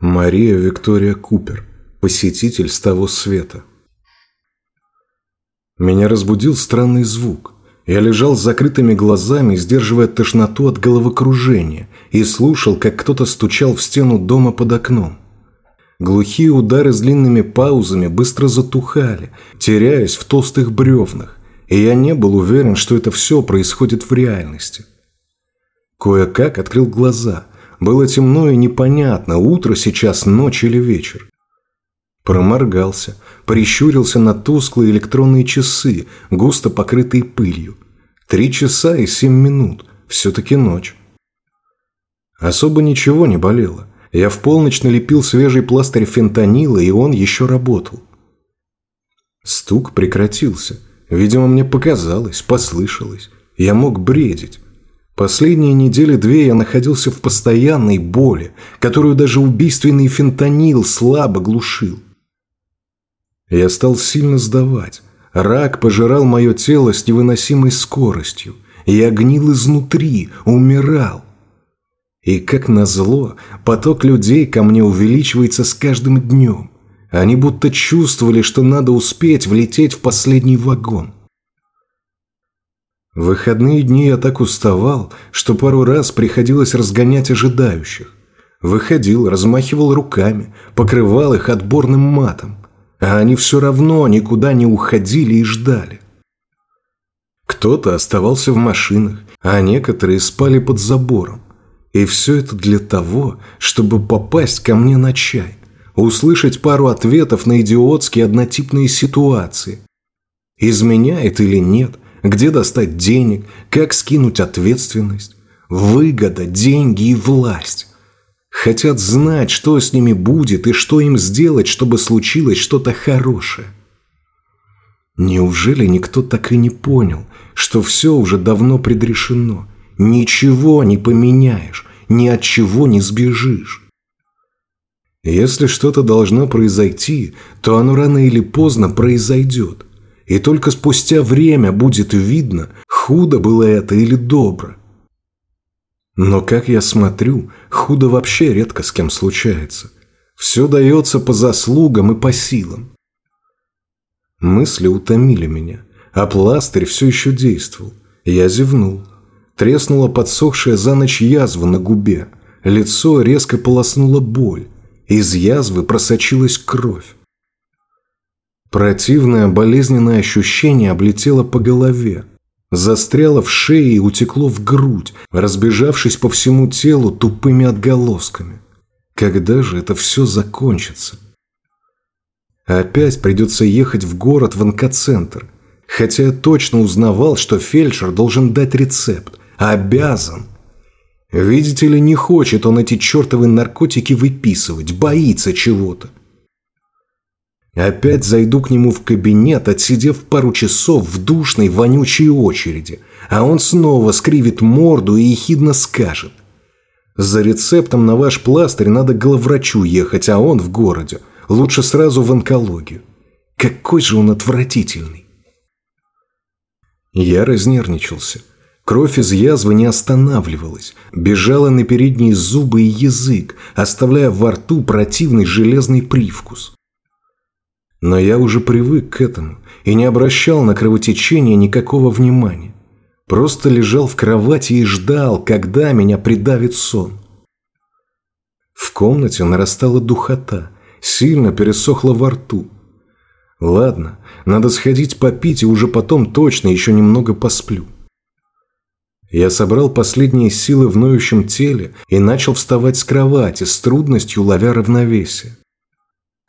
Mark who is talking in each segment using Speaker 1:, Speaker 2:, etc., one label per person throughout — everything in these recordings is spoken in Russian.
Speaker 1: Мария Виктория Купер, посетитель с того света. Меня разбудил странный звук. Я лежал с закрытыми глазами, сдерживая тошноту от головокружения, и слушал, как кто-то стучал в стену дома под окном. Глухие удары с длинными паузами быстро затухали, теряясь в толстых бревнах, и я не был уверен, что это все происходит в реальности. Кое-как открыл глаза. Было темно и непонятно, утро сейчас, ночь или вечер. Проморгался, прищурился на тусклые электронные часы, густо покрытые пылью. Три часа и семь минут. Все-таки ночь. Особо ничего не болело. Я в полночь налепил свежий пластырь фентанила, и он еще работал. Стук прекратился. Видимо, мне показалось, послышалось. Я мог бредить. Последние недели две я находился в постоянной боли, которую даже убийственный фентанил слабо глушил. Я стал сильно сдавать. Рак пожирал мое тело с невыносимой скоростью. Я гнил изнутри, умирал. И как назло, поток людей ко мне увеличивается с каждым днем. Они будто чувствовали, что надо успеть влететь в последний вагон. В выходные дни я так уставал, что пару раз приходилось разгонять ожидающих. Выходил, размахивал руками, покрывал их отборным матом. А они все равно никуда не уходили и ждали. Кто-то оставался в машинах, а некоторые спали под забором. И все это для того, чтобы попасть ко мне на чай, услышать пару ответов на идиотские однотипные ситуации. Изменяет или нет, где достать денег, как скинуть ответственность, выгода, деньги и власть. Хотят знать, что с ними будет и что им сделать, чтобы случилось что-то хорошее. Неужели никто так и не понял, что все уже давно предрешено – Ничего не поменяешь, ни от чего не сбежишь. Если что-то должно произойти, то оно рано или поздно произойдет. И только спустя время будет видно, худо было это или добро. Но, как я смотрю, худо вообще редко с кем случается. Все дается по заслугам и по силам. Мысли утомили меня, а пластырь все еще действовал. Я зевнул. Треснула подсохшая за ночь язва на губе. Лицо резко полоснула боль. Из язвы просочилась кровь. Противное болезненное ощущение облетело по голове. Застряло в шее и утекло в грудь, разбежавшись по всему телу тупыми отголосками. Когда же это все закончится? Опять придется ехать в город в онкоцентр. Хотя я точно узнавал, что фельдшер должен дать рецепт. Обязан. Видите ли, не хочет он эти чертовы наркотики выписывать, боится чего-то. Опять зайду к нему в кабинет, отсидев пару часов в душной, вонючей очереди, а он снова скривит морду и ехидно скажет. За рецептом на ваш пластырь надо к главврачу ехать, а он в городе. Лучше сразу в онкологию. Какой же он отвратительный. Я разнервничался. Кровь из язвы не останавливалась, бежала на передние зубы и язык, оставляя во рту противный железный привкус. Но я уже привык к этому и не обращал на кровотечение никакого внимания. Просто лежал в кровати и ждал, когда меня придавит сон. В комнате нарастала духота, сильно пересохла во рту. Ладно, надо сходить попить и уже потом точно еще немного посплю. Я собрал последние силы в ноющем теле и начал вставать с кровати, с трудностью ловя равновесие.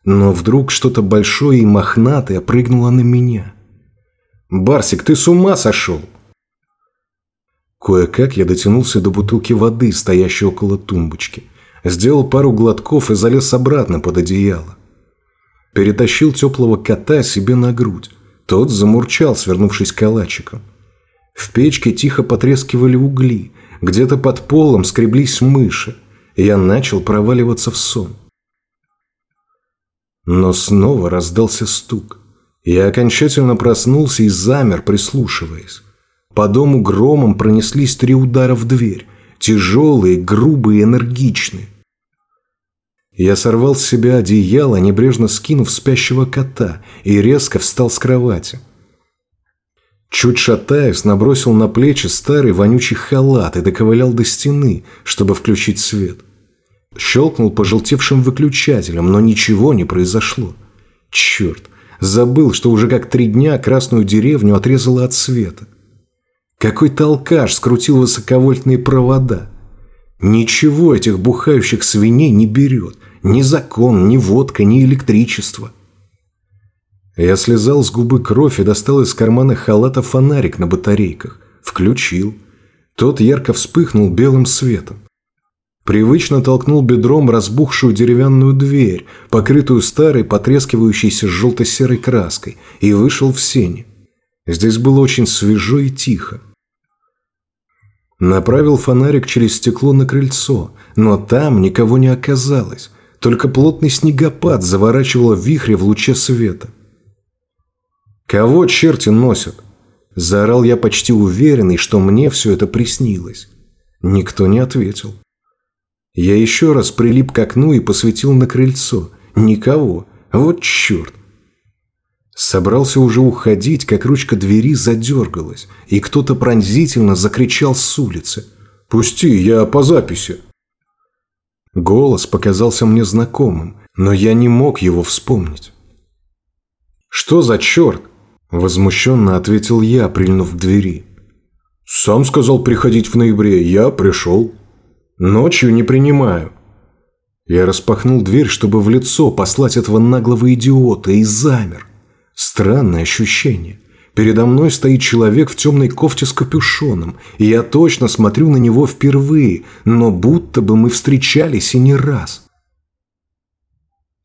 Speaker 1: Но вдруг что-то большое и мохнатое прыгнуло на меня. «Барсик, ты с ума сошел!» Кое-как я дотянулся до бутылки воды, стоящей около тумбочки. Сделал пару глотков и залез обратно под одеяло. Перетащил теплого кота себе на грудь. Тот замурчал, свернувшись калачиком. В печке тихо потрескивали угли, где-то под полом скреблись мыши. Я начал проваливаться в сон. Но снова раздался стук. Я окончательно проснулся и замер, прислушиваясь. По дому громом пронеслись три удара в дверь. Тяжелые, грубые, энергичные. Я сорвал с себя одеяло, небрежно скинув спящего кота, и резко встал с кровати. Чуть шатаясь, набросил на плечи старый вонючий халат и доковылял до стены, чтобы включить свет. Щелкнул пожелтевшим выключателем, но ничего не произошло. Черт, забыл, что уже как три дня красную деревню отрезало от света. Какой-то алкаш скрутил высоковольтные провода. Ничего этих бухающих свиней не берет. Ни закон, ни водка, ни электричество. Я слезал с губы кровь и достал из кармана халата фонарик на батарейках. Включил. Тот ярко вспыхнул белым светом. Привычно толкнул бедром разбухшую деревянную дверь, покрытую старой, потрескивающейся желто-серой краской, и вышел в сени. Здесь было очень свежо и тихо. Направил фонарик через стекло на крыльцо, но там никого не оказалось, только плотный снегопад заворачивало вихре в луче света. «Кого черти носят?» Заорал я почти уверенный, что мне все это приснилось. Никто не ответил. Я еще раз прилип к окну и посветил на крыльцо. Никого. Вот черт. Собрался уже уходить, как ручка двери задергалась, и кто-то пронзительно закричал с улицы. «Пусти, я по записи!» Голос показался мне знакомым, но я не мог его вспомнить. «Что за черт?» – возмущенно ответил я, прильнув к двери. «Сам сказал приходить в ноябре, я пришел». Ночью не принимаю». Я распахнул дверь, чтобы в лицо послать этого наглого идиота, и замер. Странное ощущение. Передо мной стоит человек в темной кофте с капюшоном, и я точно смотрю на него впервые, но будто бы мы встречались и не раз.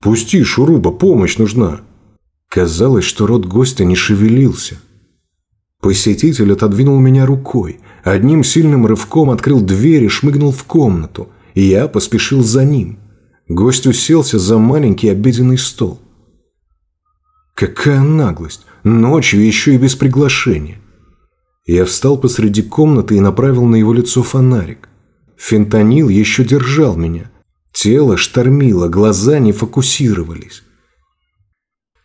Speaker 1: «Пусти, Шуруба, помощь нужна!» Казалось, что рот гостя не шевелился. Посетитель отодвинул меня рукой, одним сильным рывком открыл дверь и шмыгнул в комнату, и я поспешил за ним. Гость уселся за маленький обеденный стол. Какая наглость! Ночью еще и без приглашения. Я встал посреди комнаты и направил на его лицо фонарик. Фентанил еще держал меня. Тело штормило, глаза не фокусировались.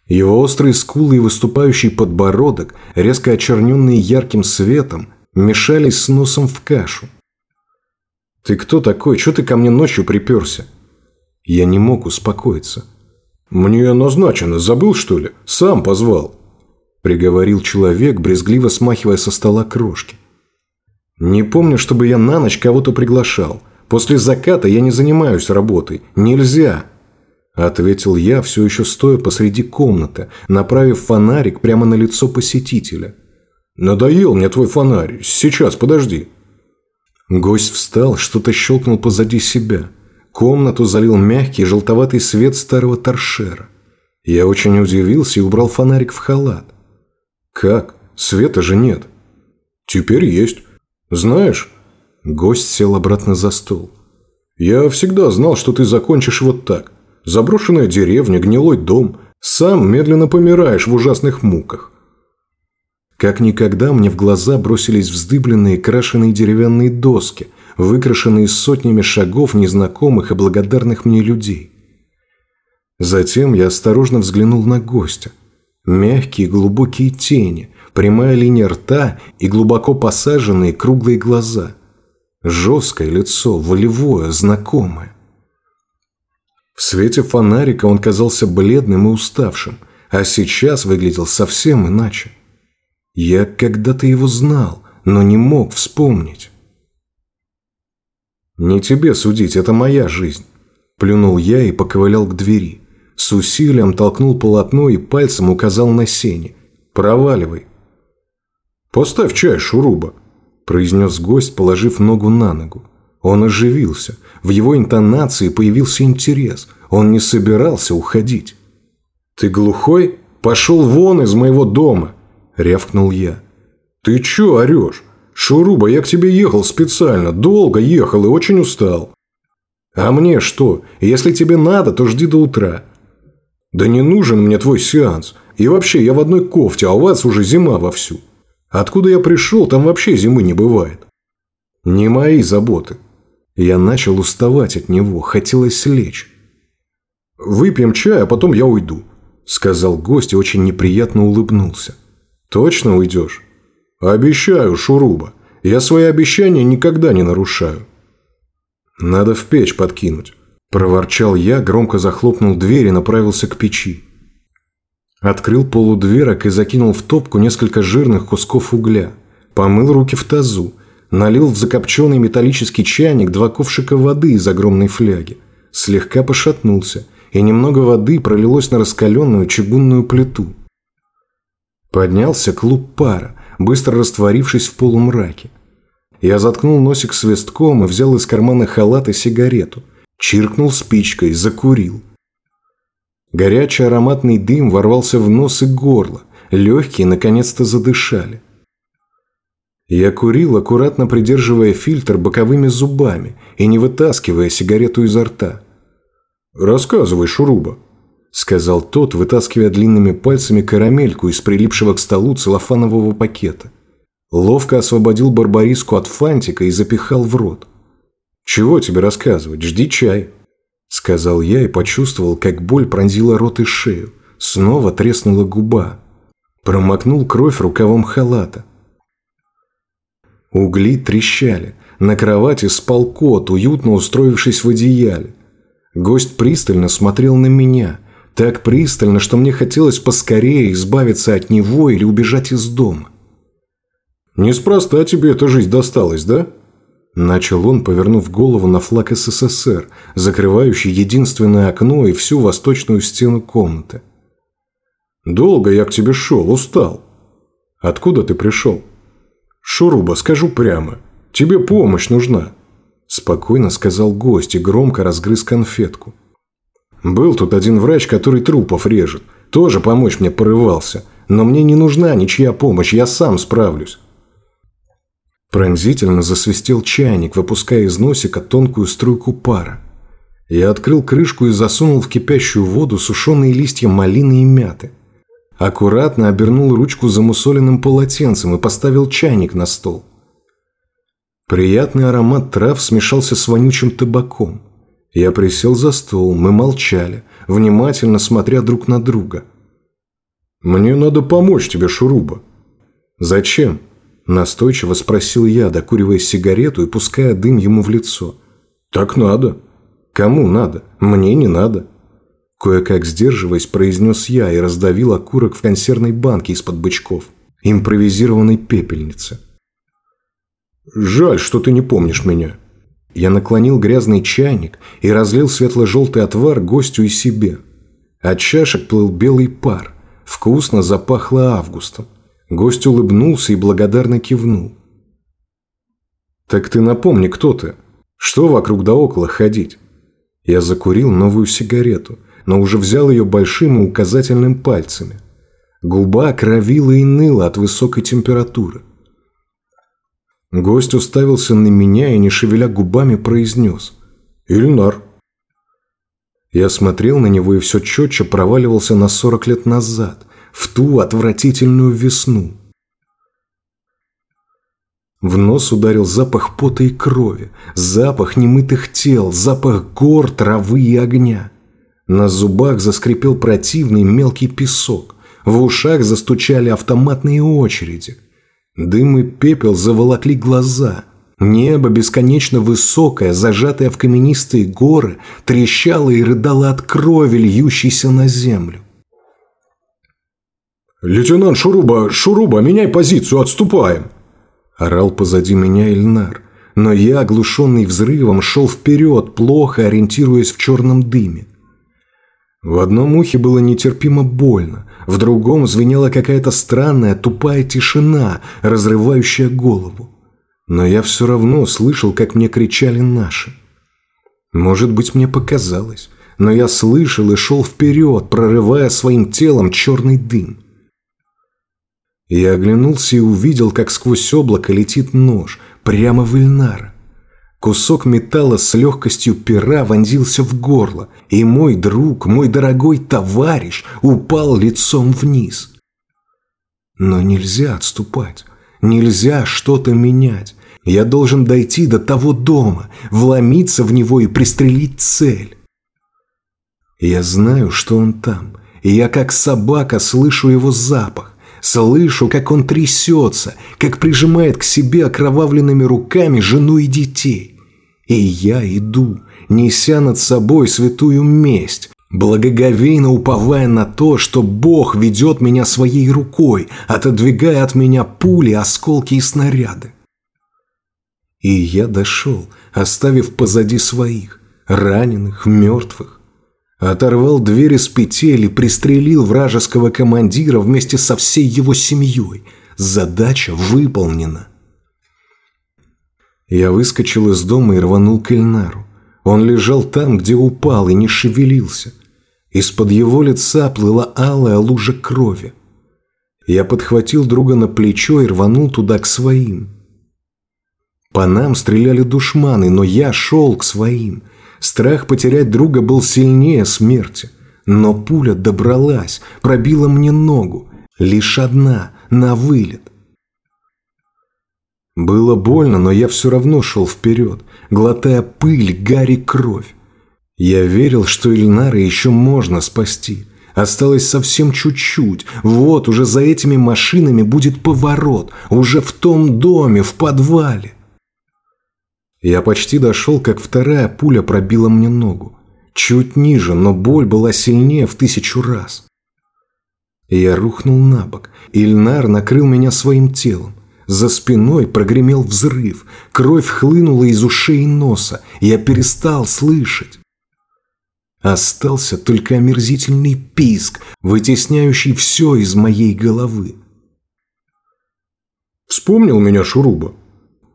Speaker 1: Его острые скулы и выступающий подбородок, резко очерненные ярким светом, мешались с носом в кашу. «Ты кто такой? Чего ты ко мне ночью приперся?» Я не мог успокоиться. «Мне назначено. Забыл, что ли? Сам позвал», – приговорил человек, брезгливо смахивая со стола крошки. «Не помню, чтобы я на ночь кого-то приглашал. После заката я не занимаюсь работой. Нельзя!» Ответил я, все еще стоя посреди комнаты, направив фонарик прямо на лицо посетителя. «Надоел мне твой фонарь. Сейчас, подожди». Гость встал, что-то щелкнул позади себя. Комнату залил мягкий желтоватый свет старого торшера. Я очень удивился и убрал фонарик в халат. «Как? Света же нет». «Теперь есть. Знаешь...» Гость сел обратно за стол. «Я всегда знал, что ты закончишь вот так. Заброшенная деревня, гнилой дом. Сам медленно помираешь в ужасных муках. Как никогда мне в глаза бросились вздыбленные крашеные деревянные доски, выкрашенные сотнями шагов незнакомых и благодарных мне людей. Затем я осторожно взглянул на гостя. Мягкие глубокие тени, прямая линия рта и глубоко посаженные круглые глаза. Жесткое лицо, волевое, знакомое. В свете фонарика он казался бледным и уставшим, а сейчас выглядел совсем иначе. Я когда-то его знал, но не мог вспомнить. «Не тебе судить, это моя жизнь», – плюнул я и поковылял к двери. С усилием толкнул полотно и пальцем указал на сене. «Проваливай». «Поставь чай, Шуруба», – произнес гость, положив ногу на ногу. Он оживился. В его интонации появился интерес. Он не собирался уходить. «Ты глухой? Пошел вон из моего дома!» – рявкнул я. «Ты чё орёшь? Шуруба, я к тебе ехал специально, долго ехал и очень устал». «А мне что? Если тебе надо, то жди до утра». «Да не нужен мне твой сеанс. И вообще, я в одной кофте, а у вас уже зима вовсю. Откуда я пришел, там вообще зимы не бывает». «Не мои заботы», я начал уставать от него, хотелось лечь. «Выпьем чай, а потом я уйду», – сказал гость и очень неприятно улыбнулся. «Точно уйдешь?» «Обещаю, Шуруба. Я свои обещания никогда не нарушаю». «Надо в печь подкинуть», – проворчал я, громко захлопнул дверь и направился к печи. Открыл полудверок и закинул в топку несколько жирных кусков угля. Помыл руки в тазу. Налил в закопченный металлический чайник два ковшика воды из огромной фляги. Слегка пошатнулся, и немного воды пролилось на раскаленную чугунную плиту. Поднялся клуб пара, быстро растворившись в полумраке. Я заткнул носик свистком и взял из кармана халата сигарету. Чиркнул спичкой, закурил. Горячий ароматный дым ворвался в нос и горло. Легкие наконец-то задышали. Я курил, аккуратно придерживая фильтр боковыми зубами и не вытаскивая сигарету изо рта. «Рассказывай, Шуруба», – сказал тот, вытаскивая длинными пальцами карамельку из прилипшего к столу целлофанового пакета. Ловко освободил барбариску от фантика и запихал в рот. «Чего тебе рассказывать? Жди чай». Сказал я и почувствовал, как боль пронзила рот и шею. Снова треснула губа. Промокнул кровь рукавом халата. Угли трещали. На кровати спал кот, уютно устроившись в одеяле. Гость пристально смотрел на меня. Так пристально, что мне хотелось поскорее избавиться от него или убежать из дома. «Неспроста тебе эта жизнь досталась, да?» Начал он, повернув голову на флаг СССР, закрывающий единственное окно и всю восточную стену комнаты. «Долго я к тебе шел, устал. Откуда ты пришел?» «Шуруба, скажу прямо, тебе помощь нужна», – спокойно сказал гость и громко разгрыз конфетку. «Был тут один врач, который трупов режет. Тоже помочь мне порывался. Но мне не нужна ничья помощь, я сам справлюсь. Пронзительно засвистел чайник, выпуская из носика тонкую струйку пара. Я открыл крышку и засунул в кипящую воду сушеные листья малины и мяты. Аккуратно обернул ручку замусоленным полотенцем и поставил чайник на стол. Приятный аромат трав смешался с вонючим табаком. Я присел за стол, мы молчали, внимательно смотря друг на друга. «Мне надо помочь тебе, Шуруба». «Зачем?» Настойчиво спросил я, докуривая сигарету и пуская дым ему в лицо. «Так надо». «Кому надо? Мне не надо». Кое-как сдерживаясь, произнес я и раздавил окурок в консервной банке из-под бычков. Импровизированной пепельницы. «Жаль, что ты не помнишь меня». Я наклонил грязный чайник и разлил светло-желтый отвар гостю и себе. От чашек плыл белый пар. Вкусно запахло августом. Гость улыбнулся и благодарно кивнул. «Так ты напомни, кто ты? Что вокруг да около ходить?» Я закурил новую сигарету, но уже взял ее большим и указательным пальцами. Губа кровила и ныла от высокой температуры. Гость уставился на меня и, не шевеля губами, произнес «Ильнар». Я смотрел на него и все четче проваливался на сорок лет назад, в ту отвратительную весну. В нос ударил запах пота и крови, запах немытых тел, запах гор, травы и огня. На зубах заскрипел противный мелкий песок, в ушах застучали автоматные очереди. Дым и пепел заволокли глаза. Небо, бесконечно высокое, зажатое в каменистые горы, трещало и рыдало от крови, льющейся на землю. «Лейтенант Шуруба, Шуруба, меняй позицию, отступаем!» Орал позади меня Ильнар, но я, оглушенный взрывом, шел вперед, плохо ориентируясь в черном дыме. В одном ухе было нетерпимо больно, в другом звенела какая-то странная тупая тишина, разрывающая голову. Но я все равно слышал, как мне кричали наши. Может быть, мне показалось, но я слышал и шел вперед, прорывая своим телом черный дым. Я оглянулся и увидел, как сквозь облако летит нож, прямо в Ильнара. Кусок металла с легкостью пера вонзился в горло, и мой друг, мой дорогой товарищ упал лицом вниз. Но нельзя отступать, нельзя что-то менять. Я должен дойти до того дома, вломиться в него и пристрелить цель. Я знаю, что он там, и я как собака слышу его запах, слышу, как он трясется, как прижимает к себе окровавленными руками жену и детей. И я иду, неся над собой святую месть, благоговейно уповая на то, что Бог ведет меня своей рукой, отодвигая от меня пули, осколки и снаряды. И я дошел, оставив позади своих, раненых, мертвых. Оторвал двери с петель и пристрелил вражеского командира вместе со всей его семьей. Задача выполнена. Я выскочил из дома и рванул к Эльнару. Он лежал там, где упал, и не шевелился. Из-под его лица плыла алая лужа крови. Я подхватил друга на плечо и рванул туда к своим. По нам стреляли душманы, но я шел к своим. Страх потерять друга был сильнее смерти. Но пуля добралась, пробила мне ногу. Лишь одна, на вылет. Было больно, но я все равно шел вперед, глотая пыль, гарь и кровь. Я верил, что Ильнара еще можно спасти. Осталось совсем чуть-чуть. Вот, уже за этими машинами будет поворот. Уже в том доме, в подвале. Я почти дошел, как вторая пуля пробила мне ногу. Чуть ниже, но боль была сильнее в тысячу раз. Я рухнул на бок. Ильнар накрыл меня своим телом. За спиной прогремел взрыв. Кровь хлынула из ушей и носа. Я перестал слышать. Остался только омерзительный писк, вытесняющий все из моей головы. Вспомнил меня Шуруба.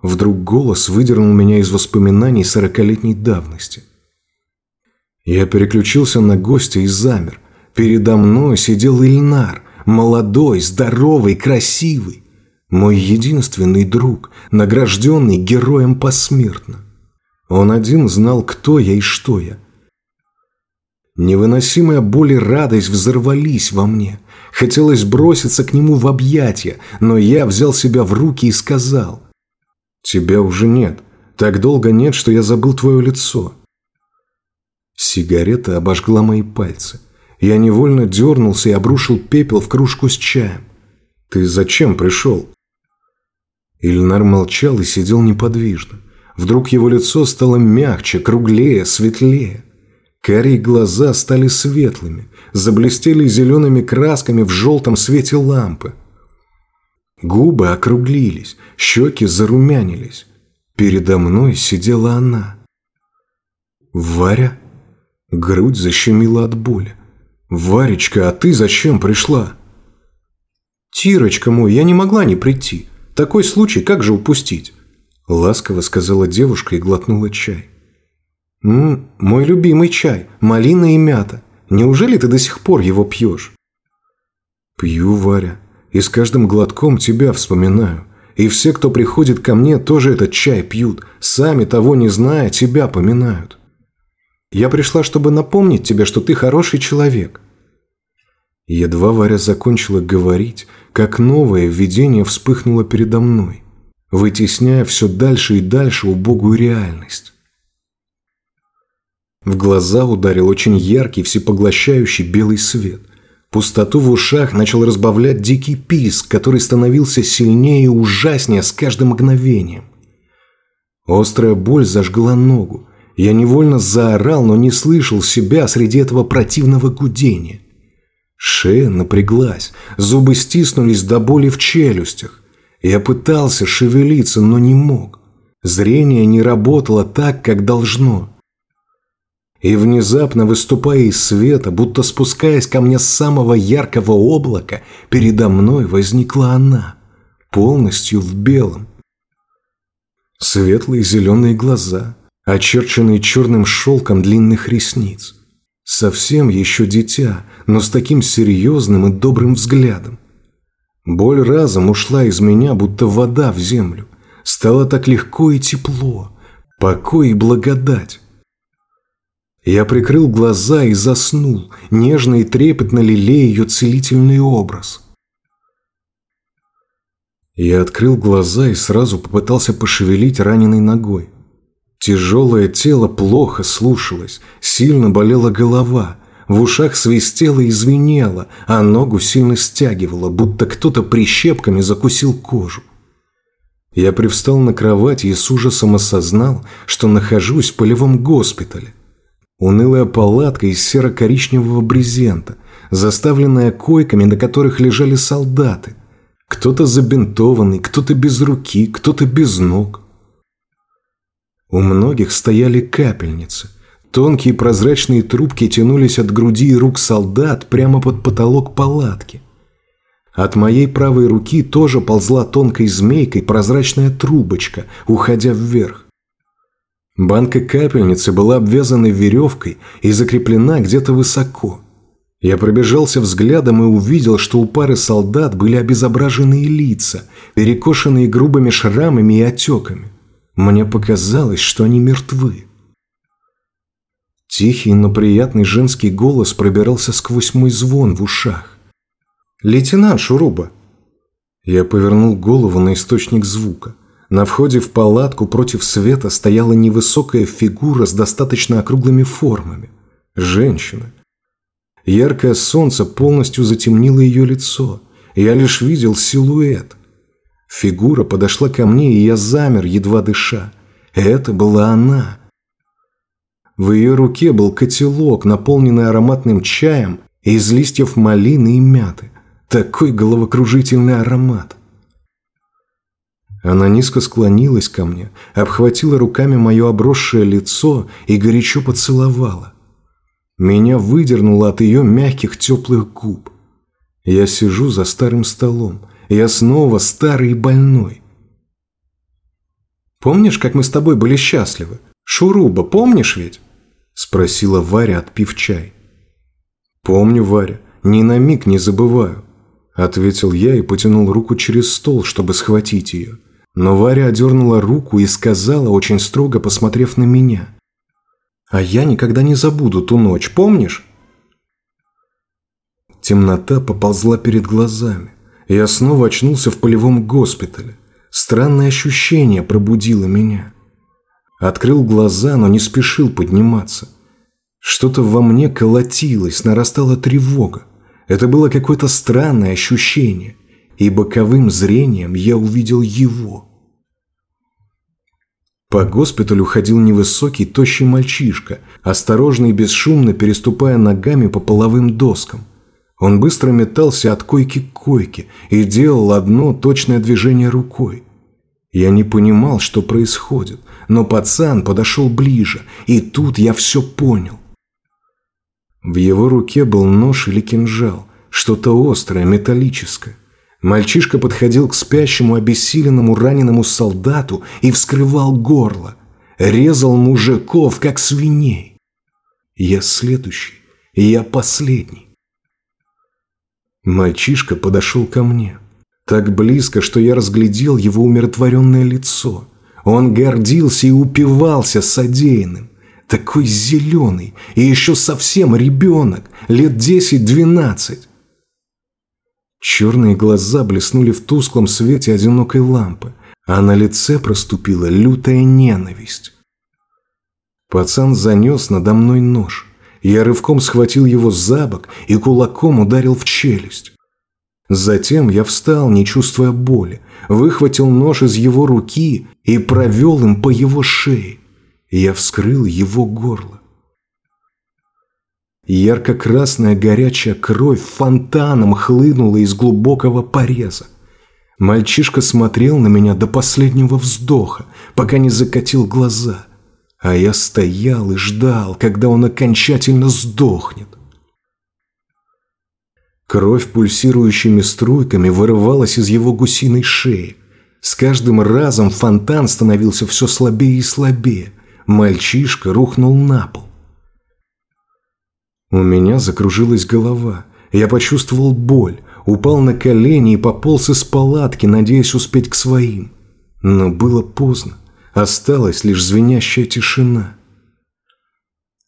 Speaker 1: Вдруг голос выдернул меня из воспоминаний сорокалетней давности. Я переключился на гостя и замер. Передо мной сидел Ильнар, молодой, здоровый, красивый. Мой единственный друг, награжденный героем посмертно. Он один знал, кто я и что я – Невыносимая боль и радость взорвались во мне. Хотелось броситься к нему в объятия, но я взял себя в руки и сказал. «Тебя уже нет. Так долго нет, что я забыл твое лицо». Сигарета обожгла мои пальцы. Я невольно дернулся и обрушил пепел в кружку с чаем. «Ты зачем пришел?» Ильнар молчал и сидел неподвижно. Вдруг его лицо стало мягче, круглее, светлее. Карие глаза стали светлыми, заблестели зелеными красками в желтом свете лампы. Губы округлились, щеки зарумянились. Передо мной сидела она. «Варя?» Грудь защемила от боли. «Варечка, а ты зачем пришла?»
Speaker 2: «Тирочка мой, я не могла не прийти. Такой случай как же упустить?»
Speaker 1: Ласково сказала девушка и глотнула чай.
Speaker 2: «М мой любимый чай, малина и мята. Неужели ты до сих пор его пьешь?»
Speaker 1: «Пью, Варя, и с каждым глотком тебя вспоминаю. И все, кто приходит ко мне, тоже этот чай пьют, сами того не зная, тебя поминают».
Speaker 2: «Я пришла, чтобы напомнить тебе, что ты хороший человек».
Speaker 1: Едва Варя закончила говорить, как новое видение вспыхнуло передо мной, вытесняя все дальше и дальше убогую реальность. В глаза ударил очень яркий, всепоглощающий белый свет. Пустоту в ушах начал разбавлять дикий писк, который становился сильнее и ужаснее с каждым мгновением. Острая боль зажгла ногу. Я невольно заорал, но не слышал себя среди этого противного гудения. Шея напряглась, зубы стиснулись до боли в челюстях. Я пытался шевелиться, но не мог. Зрение не работало так, как должно. И внезапно, выступая из света, будто спускаясь ко мне с самого яркого облака, передо мной возникла она, полностью в белом. Светлые зеленые глаза, очерченные черным шелком длинных ресниц. Совсем еще дитя, но с таким серьезным и добрым взглядом. Боль разом ушла из меня, будто вода в землю. Стало так легко и тепло, покой и благодать. Я прикрыл глаза и заснул, нежно и трепетно лелея ее целительный образ. Я открыл глаза и сразу попытался пошевелить раненой ногой. Тяжелое тело плохо слушалось, сильно болела голова, В ушах свистело и звенело, а ногу сильно стягивало, будто кто-то прищепками закусил кожу. Я привстал на кровати и с ужасом осознал, что нахожусь в полевом госпитале. Унылая палатка из серо-коричневого брезента, заставленная койками, на которых лежали солдаты. Кто-то забинтованный, кто-то без руки, кто-то без ног. У многих стояли капельницы. Тонкие прозрачные трубки тянулись от груди и рук солдат прямо под потолок палатки. От моей правой руки тоже ползла тонкой змейкой прозрачная трубочка, уходя вверх. Банка капельницы была обвязана веревкой и закреплена где-то высоко. Я пробежался взглядом и увидел, что у пары солдат были обезображенные лица, перекошенные грубыми шрамами и отеками. Мне показалось, что они мертвы. Тихий, но приятный женский голос пробирался сквозь мой звон в ушах. «Лейтенант Шуруба!» Я повернул голову на источник звука. На входе в палатку против света стояла невысокая фигура с достаточно округлыми формами. Женщина. Яркое солнце полностью затемнило ее лицо. Я лишь видел силуэт. Фигура подошла ко мне, и я замер, едва дыша. Это была она. В ее руке был котелок, наполненный ароматным чаем из листьев малины и мяты. Такой головокружительный аромат. Она низко склонилась ко мне, обхватила руками мое обросшее лицо и горячо поцеловала. Меня выдернуло от ее мягких теплых губ. Я сижу за старым столом. Я снова старый и больной. «Помнишь, как мы с тобой были счастливы? Шуруба, помнишь ведь?» Спросила Варя, отпив чай. «Помню, Варя. Ни на миг не забываю. Ответил я и потянул руку через стол, чтобы схватить ее. Но Варя одернула руку и сказала, очень строго посмотрев на меня. «А я никогда не забуду ту ночь, помнишь?» Темнота поползла перед глазами. Я снова очнулся в полевом госпитале. Странное ощущение пробудило меня. Открыл глаза, но не спешил подниматься. Что-то во мне колотилось, нарастала тревога. Это было какое-то странное ощущение, и боковым зрением я увидел его. По госпиталю ходил невысокий, тощий мальчишка, осторожно и бесшумно переступая ногами по половым доскам. Он быстро метался от койки к койке и делал одно точное движение рукой. Я не понимал, что происходит, но пацан подошел ближе, и тут я все понял. В его руке был нож или кинжал, что-то острое, металлическое. Мальчишка подходил к спящему, обессиленному, раненому солдату и вскрывал горло. Резал мужиков, как свиней. Я следующий, я последний. Мальчишка подошел ко мне. Так близко, что я разглядел его умиротворенное лицо. Он гордился и упивался содеянным такой зеленый и еще совсем ребенок, лет десять-двенадцать. Черные глаза блеснули в тусклом свете одинокой лампы, а на лице проступила лютая ненависть. Пацан занес надо мной нож. Я рывком схватил его за бок и кулаком ударил в челюсть. Затем я встал, не чувствуя боли, выхватил нож из его руки и провел им по его шее я вскрыл его горло. Ярко-красная горячая кровь фонтаном хлынула из глубокого пореза. Мальчишка смотрел на меня до последнего вздоха, пока не закатил глаза. А я стоял и ждал, когда он окончательно сдохнет. Кровь пульсирующими струйками вырывалась из его гусиной шеи. С каждым разом фонтан становился все слабее и слабее. Мальчишка рухнул на пол. У меня закружилась голова. Я почувствовал боль, упал на колени и пополз из палатки, надеясь успеть к своим. Но было поздно. Осталась лишь звенящая тишина.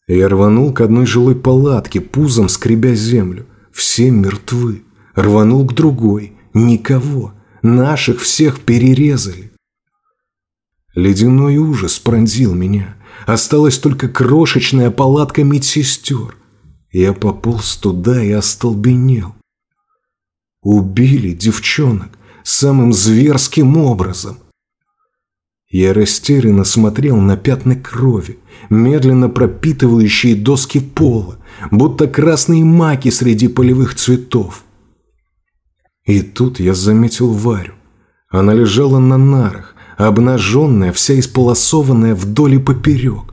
Speaker 1: Я рванул к одной жилой палатке, пузом скребя землю. Все мертвы. Рванул к другой. Никого. Наших всех перерезали. Ледяной ужас пронзил меня. Осталась только крошечная палатка медсестер. Я пополз туда и остолбенел. Убили девчонок самым зверским образом. Я растерянно смотрел на пятна крови, медленно пропитывающие доски пола, будто красные маки среди полевых цветов. И тут я заметил Варю. Она лежала на нарах, обнаженная, вся исполосованная вдоль и поперек.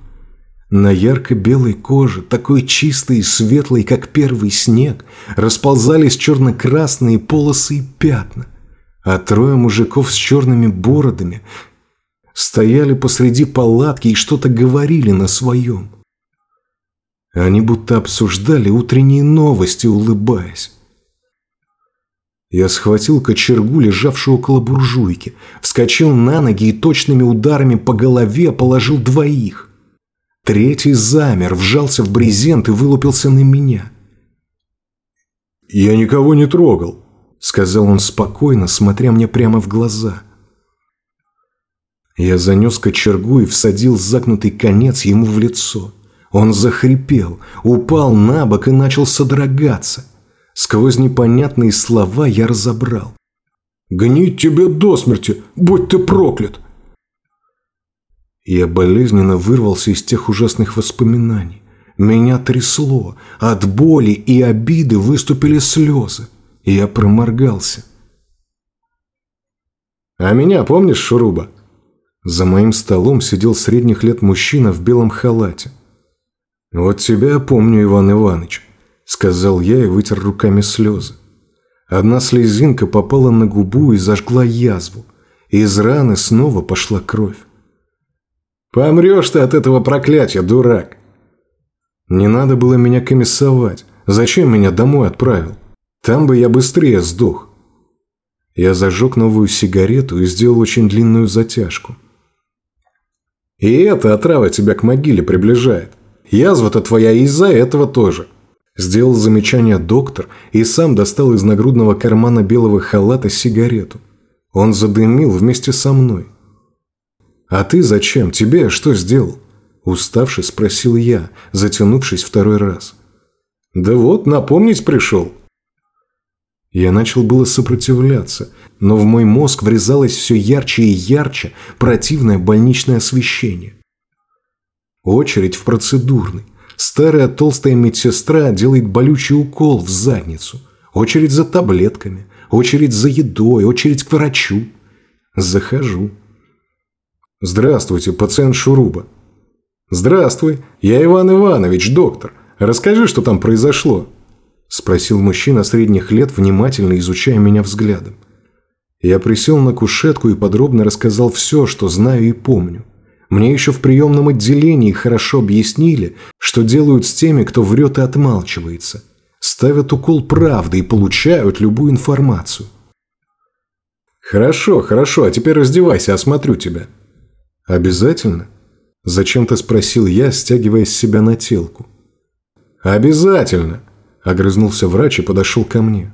Speaker 1: На ярко-белой коже, такой чистой и светлой, как первый снег, расползались черно-красные полосы и пятна. А трое мужиков с черными бородами стояли посреди палатки и что-то говорили на своем. Они будто обсуждали утренние новости, улыбаясь. Я схватил кочергу, лежавшую около буржуйки, вскочил на ноги и точными ударами по голове положил двоих. Третий замер, вжался в брезент и вылупился на меня. «Я никого не трогал», — сказал он спокойно, смотря мне прямо в глаза. Я занес кочергу и всадил загнутый конец ему в лицо. Он захрипел, упал на бок и начал содрогаться. Сквозь непонятные слова я разобрал. «Гнить тебе до смерти, будь ты проклят!» Я болезненно вырвался из тех ужасных воспоминаний. Меня трясло, от боли и обиды выступили слезы. Я проморгался. «А меня помнишь, Шуруба?» За моим столом сидел средних лет мужчина в белом халате. «Вот тебя я помню, Иван Иванович», — сказал я и вытер руками слезы. Одна слезинка попала на губу и зажгла язву. Из раны снова пошла кровь. «Помрешь ты от этого проклятия, дурак!» Не надо было меня комиссовать. Зачем меня домой отправил? Там бы я быстрее сдох. Я зажег новую сигарету и сделал очень длинную затяжку. И эта отрава тебя к могиле приближает. Язва-то твоя из-за этого тоже. Сделал замечание доктор и сам достал из нагрудного кармана белого халата сигарету. Он задымил вместе со мной. «А ты зачем? Тебе что сделал?» Уставший спросил я, затянувшись второй раз. «Да вот, напомнить пришел». Я начал было сопротивляться, но в мой мозг врезалось все ярче и ярче противное больничное освещение. Очередь в процедурный. Старая толстая медсестра делает болючий укол в задницу. Очередь за таблетками. Очередь за едой. Очередь к врачу. Захожу. Здравствуйте, пациент Шуруба. Здравствуй, я Иван Иванович, доктор. Расскажи, что там произошло. Спросил мужчина средних лет, внимательно изучая меня взглядом. Я присел на кушетку и подробно рассказал все, что знаю и помню. Мне еще в приемном отделении хорошо объяснили, что делают с теми, кто врет и отмалчивается. Ставят укол правды и получают любую информацию. «Хорошо, хорошо, а теперь раздевайся, осмотрю тебя». «Обязательно?» – зачем-то спросил я, стягивая с себя нателку. «Обязательно!» – огрызнулся врач и подошел ко мне.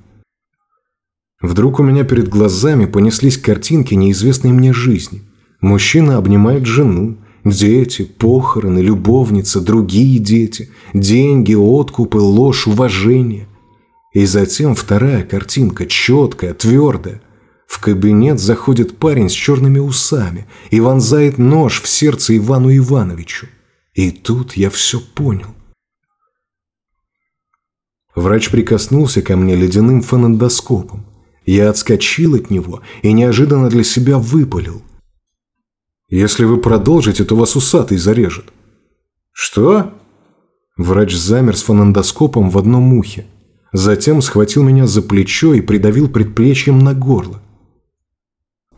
Speaker 1: Вдруг у меня перед глазами понеслись картинки неизвестной мне жизни. Мужчина обнимает жену, дети, похороны, любовница, другие дети, деньги, откупы, ложь, уважение. И затем вторая картинка, четкая, твердая. В кабинет заходит парень с черными усами и вонзает нож в сердце Ивану Ивановичу. И тут я все понял. Врач прикоснулся ко мне ледяным фонендоскопом. Я отскочил от него и неожиданно для себя выпалил. «Если вы продолжите, то вас усатый зарежет». «Что?» Врач замер с фонендоскопом в одном ухе. Затем схватил меня за плечо и придавил предплечьем на горло.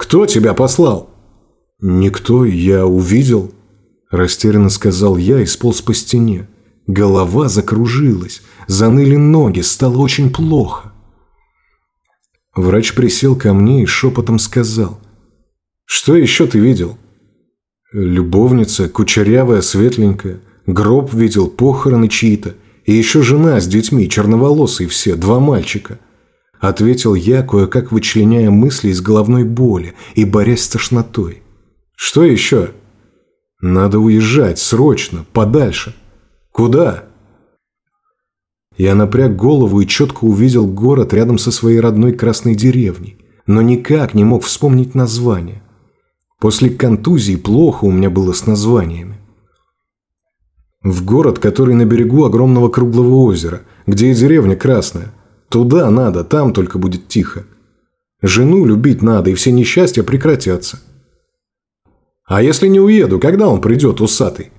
Speaker 1: «Кто тебя послал?» «Никто, я увидел», – растерянно сказал я и сполз по стене. Голова закружилась, заныли ноги, стало очень плохо. Врач присел ко мне и шепотом сказал. «Что еще ты видел?» «Любовница, кучерявая, светленькая. Гроб видел, похороны чьи-то. И еще жена с детьми, черноволосые все, два мальчика». Ответил я, кое-как вычленяя мысли из головной боли и борясь с тошнотой. «Что еще?» «Надо уезжать, срочно, подальше». «Куда?» Я напряг голову и четко увидел город рядом со своей родной красной деревней, но никак не мог вспомнить название. После контузии плохо у меня было с названиями. В город, который на берегу огромного круглого озера, где и деревня красная. Туда надо, там только будет тихо. Жену любить надо, и все несчастья прекратятся. А если не уеду, когда он придет, усатый?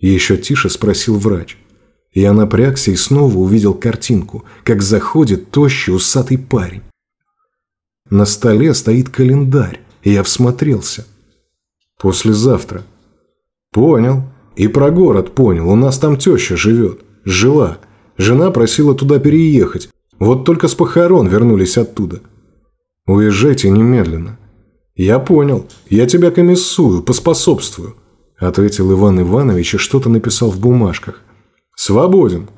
Speaker 1: Еще тише спросил врач. Я напрягся и снова увидел картинку, как заходит тощий усатый парень. На столе стоит календарь, и я всмотрелся. Послезавтра. Понял. И про город понял. У нас там теща живет. Жила. Жена просила туда переехать. Вот только с похорон вернулись оттуда. Уезжайте немедленно. Я понял. Я тебя комиссую, поспособствую. Ответил Иван Иванович и что-то написал в бумажках. Свободен.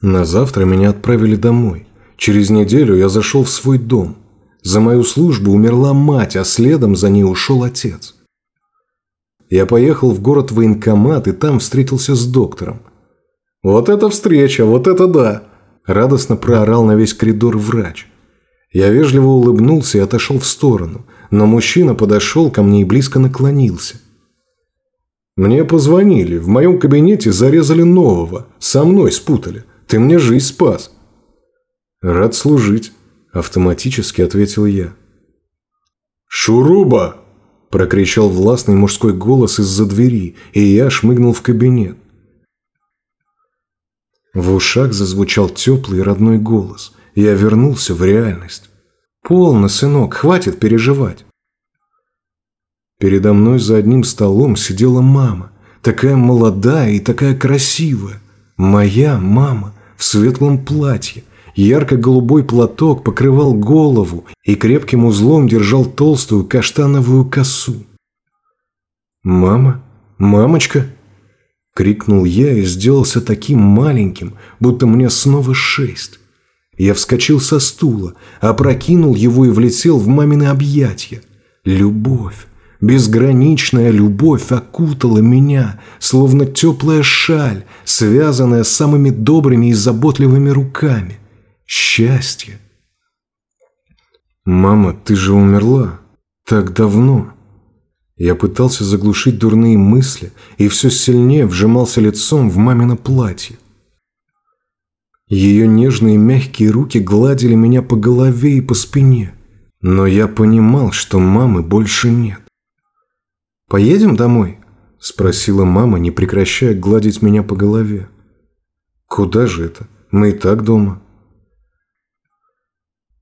Speaker 1: На завтра меня отправили домой. Через неделю я зашел в свой дом. За мою службу умерла мать, а следом за ней ушел отец. Я поехал в город военкомат и там встретился с доктором. «Вот это встреча, вот это да!» Радостно проорал на весь коридор врач. Я вежливо улыбнулся и отошел в сторону, но мужчина подошел ко мне и близко наклонился. «Мне позвонили. В моем кабинете зарезали нового. Со мной спутали. Ты мне жизнь спас». «Рад служить», – автоматически ответил я. «Шуруба!» – прокричал властный мужской голос из-за двери, и я шмыгнул в кабинет. В ушах зазвучал теплый родной голос. Я вернулся в реальность. «Полно, сынок, хватит переживать». Передо мной за одним столом сидела мама, такая молодая и такая красивая. Моя мама в светлом платье. Ярко-голубой платок покрывал голову и крепким узлом держал толстую каштановую косу. «Мама? Мамочка?» Крикнул я и сделался таким маленьким, будто мне снова шесть. Я вскочил со стула, опрокинул его и влетел в мамины объятья. Любовь. Безграничная любовь окутала меня, словно теплая шаль, связанная самыми добрыми и заботливыми руками. Счастье. «Мама, ты же умерла. Так давно». Я пытался заглушить дурные мысли и все сильнее вжимался лицом в мамино платье. Ее нежные мягкие руки гладили меня по голове и по спине, но я понимал, что мамы больше нет. «Поедем домой?» – спросила мама, не прекращая гладить меня по голове. «Куда же это? Мы и так дома».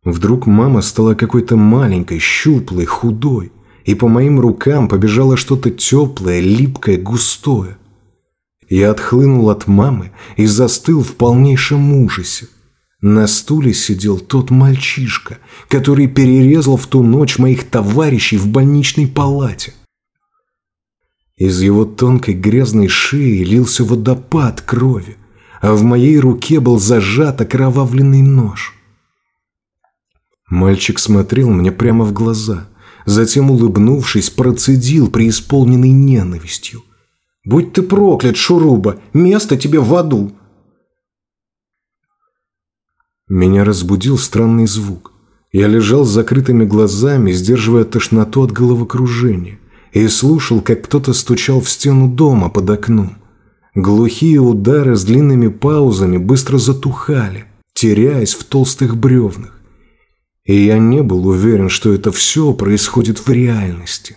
Speaker 1: Вдруг мама стала какой-то маленькой, щуплой, худой, и по моим рукам побежало что-то теплое, липкое, густое. Я отхлынул от мамы и застыл в полнейшем ужасе. На стуле сидел тот мальчишка, который перерезал в ту ночь моих товарищей в больничной палате. Из его тонкой грязной шеи лился водопад крови, а в моей руке был зажат окровавленный нож. Мальчик смотрел мне прямо в глаза, затем, улыбнувшись, процедил преисполненной ненавистью. «Будь ты проклят, Шуруба! Место тебе в аду!» Меня разбудил странный звук. Я лежал с закрытыми глазами, сдерживая тошноту от головокружения и слушал, как кто-то стучал в стену дома под окном. Глухие удары с длинными паузами быстро затухали, теряясь в толстых бревнах. И я не был уверен, что это все происходит в реальности.